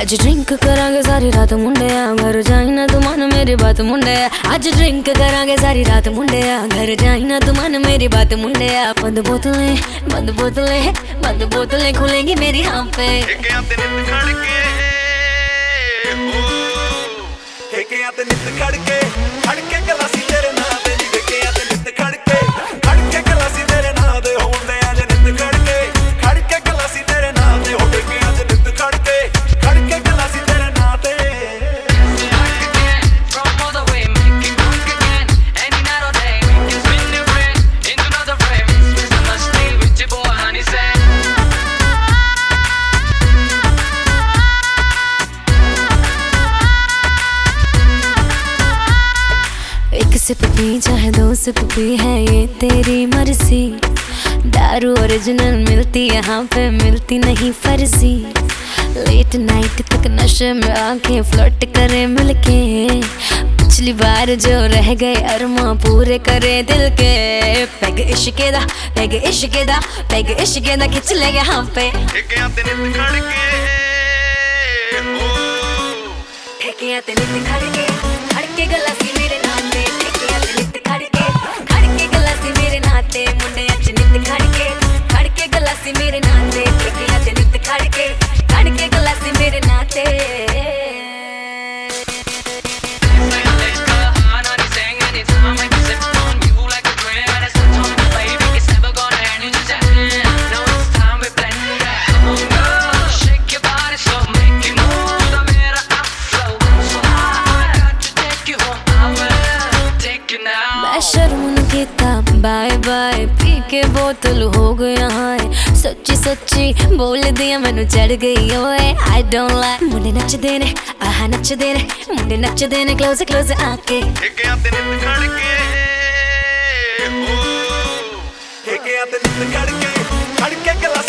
ਅੱਜ ਡਰਿੰਕ ਕਰਾਂਗੇ ਸਾਰੀ ਰਾਤ ਮੁੰਡਿਆ ਘਰ ਜਾਈ ਨਾ ਤੂੰ ਮਨ ਮੇਰੀ ਬਾਤ ਮੁੰਡਿਆ ਅੱਜ ਡਰਿੰਕ ਕਰਾਂਗੇ ਸਾਰੀ ਰਾਤ ਮੁੰਡਿਆ ਘਰ ਜਾਈ ਨਾ ਤੂੰ ਮਨ ਮੇਰੀ ਬਾਤ ਮੁੰਡਿਆ ਬੰਦ ਬੋਤਲੇ ਬੰਦ ਬੋਤਲੇ ਬੰਦ ਬੋਤਲੇ ਖੁੱਲੇਗੀ ਮੇਰੀ ਹਾਂ पे ਠੇਕਿਆਂ ਤੇ ਨਿੱਤ ਖੜ ਕੇ ਓ ਠੇਕਿਆਂ ਤੇ ਨਿੱਤ ਖੜ ਕੇ ਖੜ ਕੇ ਗਲਾਸੀ सिप पी चाहे दो सिप पी है ये तेरी मर्ज़ी। दारू ओरिजिनल मिलती यहाँ पे मिलती नहीं फर्जी। लेट नाइट तक नशे में आके फ्लर्ट करे मिलके। पिछली बार जो रह गए अरमा पूरे करे दिल के। पैग इश्के दा पैग इश्के दा पैग इश्के दा खिंच ले यहाँ पे। ठेकिया ते नित खड़के खड़के गला सी मेरे now. मैं शर्म की था बाय बाय पी के बोतल हो गया है। सच्ची सच्ची बोल दिया मैंने चढ़ गई ओए आई डोंट लाइक मुंडे नच देने आहा नच देने मुंडे नच देने क्लोज क्लोज आके ठेके आते नित खड़ के हो ठेके आते नित खड़ के खड़ के क्लास